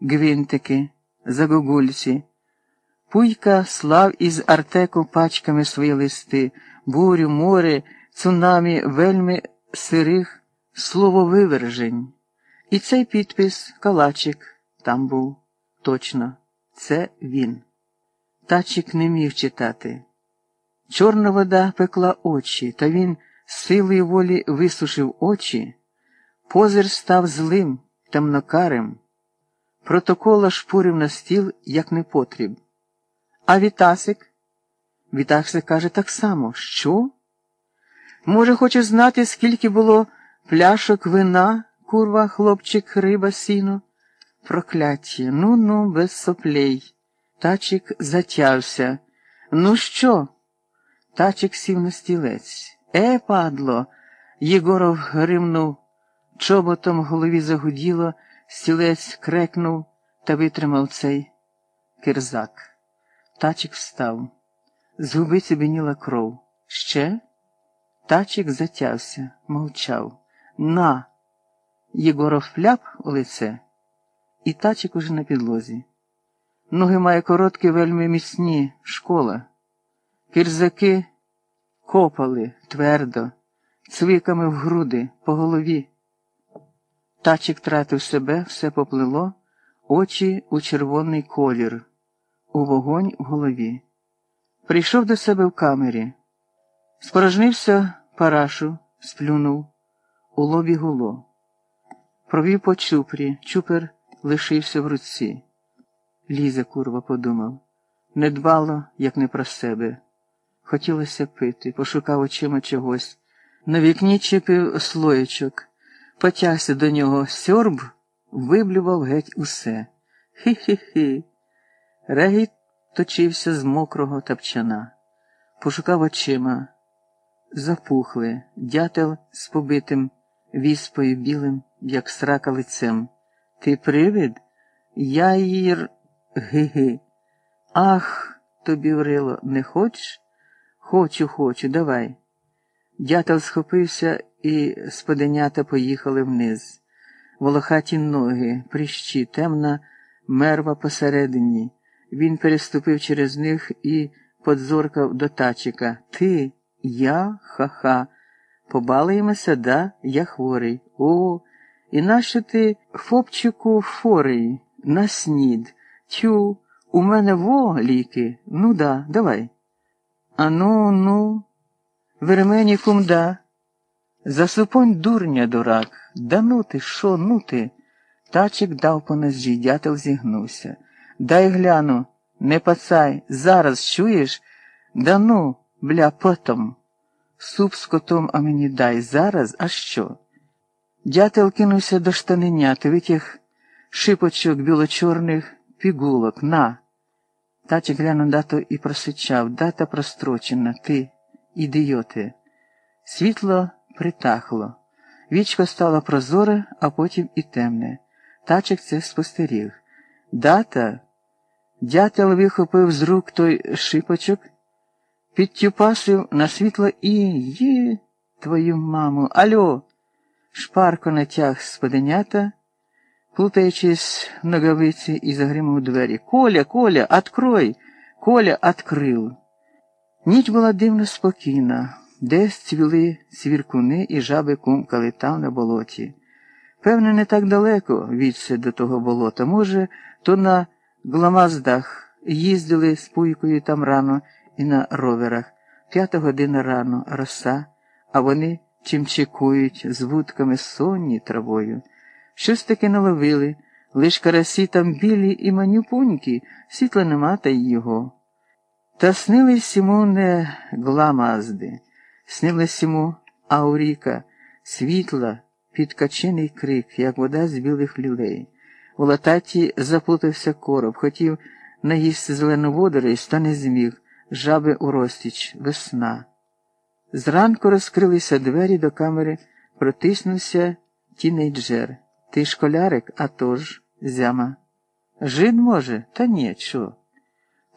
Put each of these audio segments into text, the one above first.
гвинтики, загогульці. Пуйка слав із Артеку пачками свої листи, бурю, море, цунамі, вельми сирих, слововивержень. І цей підпис Калачик там був. Точно, це він. Тачик не міг читати. Чорна вода пекла очі, та він силою волі висушив очі, позир став злим, темнокарим. Протокола шпурив на стіл, як непотріб. А Вітасик? Вітасик каже так само. Що? Може, хочеш знати, скільки було пляшок вина, курва, хлопчик, риба, сіно? Прокляття. Ну ну, без соплей. Тачик затявся. Ну що? Тачик сів на стілець. Е, падло. Єгоров гримнув, чоботом в голові загуділо, стілець крекнув та витримав цей кирзак. Тачик встав. З губи цібеніла кров. Ще? Тачик затявся, мовчав. На. Єгоров фляп у лице, і тачик уже на підлозі. Ноги має короткі, вельми міцні, школа. Кирзаки копали твердо, цвиками в груди, по голові. Тачик тратив себе, все поплило, очі у червоний колір, у вогонь в голові. Прийшов до себе в камері, спорожнився парашу, сплюнув, у лобі гуло. Провів по чупрі, чупер лишився в руці. Ліза, курва, подумав, не дбало, як не про себе. Хотілося пити, пошукав очима чогось. На вікні чіпив слоєчок, потягся до нього сьорб, виблював геть усе. Хі-хі-хі. Регіт точився з мокрого тапчана. Пошукав очима. Запухли, дятел з побитим віспою білим, як срака лицем. Ти привид? Я їр. Ги-ги. Ах, тобі врило, не хочеш? Хочу, хочу, давай. Дятел схопився і споденята поїхали вниз. Волохаті ноги, прищі, темна мерва посередині. Він переступив через них і подзоркав до тачика. Ти, я, ха-ха. Побалуємося, да, я хворий. О, і нащо ти, фопчику, форий, на снід? Тю, у мене во ліки. Ну да, давай. Ану, ну, вермені кумда. Засупонь дурня, дурак. Да ну ти, шо, ну ти? Тачик дав по ножі, дятел зігнувся. Дай гляну, не пацай, зараз чуєш? Да ну, бля, потом. Суп з котом, а мені дай зараз, а що? Дятел кинувся до штаненят, витяг шипочок білочорних пігулок, на. Тачик глянув дату і просичав, дата прострочена, ти, ідіоти. Світло притахло. Вічко стало прозоре, а потім і темне. Тачик це спостеріг. Дата. Дятел вихопив з рук той шипочок, підтюпасив на світло і є твою маму. Альо. Шпарко натяг споденята, плутаючись в ноговиці і загримав двері. Коля, Коля, открой! Коля открыл. Ніч була дивно спокійна, десь цвіли цвіркуни і жаби кумкали там на болоті. Певне, не так далеко відси до того болота. Може, то на гламаздах їздили з пуйкою там рано і на роверах. П'ята година рано, роса, а вони чимчикують з вудками сонні травою. Щось таки наловили, лиш карасі там білі і манюпунькі, світла нема та й його. Та снились йому не гламазди, снилась йому ауріка, світла, підкачений крик, як вода з білих люлей. У лататі заплутався короб, хотів наїсти зелену водорість, та не зміг, жаби у розтіч, весна. Зранку розкрилися двері до камери, протиснувся тінейджер. Ти школярик, а тож, зяма. Жид, може, та ні, чо.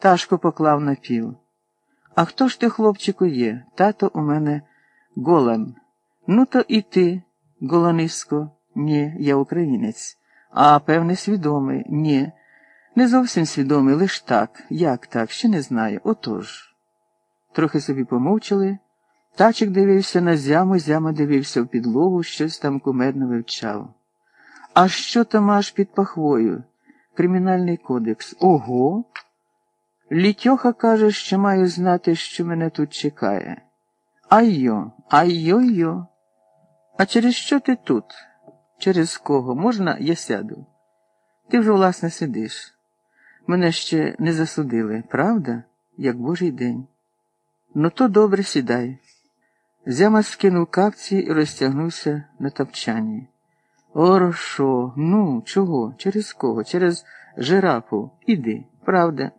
Ташко поклав на піл. А хто ж ти, хлопчику, є? Тато у мене голан. Ну, то і ти, голониско. Ні, я українець. А певне, свідомий. Ні. Не зовсім свідомий, лиш так. Як так? Ще не знаю. Отож. Трохи собі помовчали. Тачик дивився на зяму, зяма дивився в підлогу, щось там кумедно вивчав. А що там аж під пахвою? Кримінальний кодекс. Ого. Літьоха каже, що маю знати, що мене тут чекає. Айо, айо-йо. А через що ти тут? Через кого? Можна, я сяду? Ти вже, власне, сидиш. Мене ще не засудили, правда, як божий день. Ну, то добре сідай. Зяма скинув капці і розтягнувся на топчанні. Орошо, ну, чого? Через кого? Через жирафу. Іди, правда.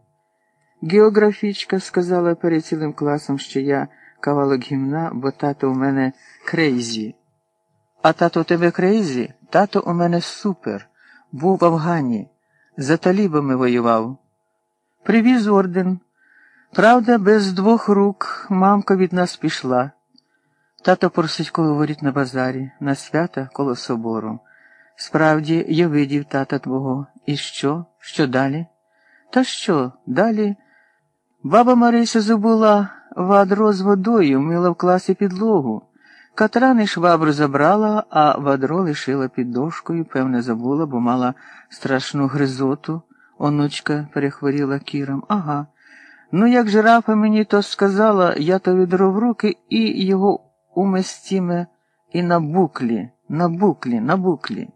Географічка сказала перед цілим класом, що я кавалок гімна, бо тато у мене crazy. А тато у тебе crazy? Тато у мене супер. Був в Афгані. За талібами воював. Привіз орден. Правда, без двох рук мамка від нас пішла. Тато просить говорить на базарі, на свята коло собору. Справді, я видів тата твого. І що? Що далі? Та що, далі? Баба Марися забула вадро з водою, мила в класі підлогу. Катрани швабру забрала, а вадро лишила під дошкою, певне, забула, бо мала страшну гризоту. Онучка перехворіла кіром. Ага. Ну, як жирафа мені то сказала, я то відро в руки і його уместіме і на буклі, на буклі, на буклі.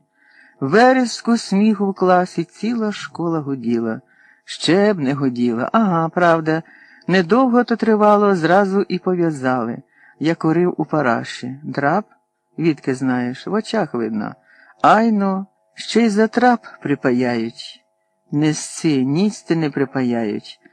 Вереску сміху в класі ціла школа гуділа. Ще б не годіла. Ага, правда. Недовго то тривало, зразу і пов'язали. Я курив у параші. Драп? Відки знаєш, в очах видно. Айно, ще й за трап припаяють. Не сці, ніцти не припаяють.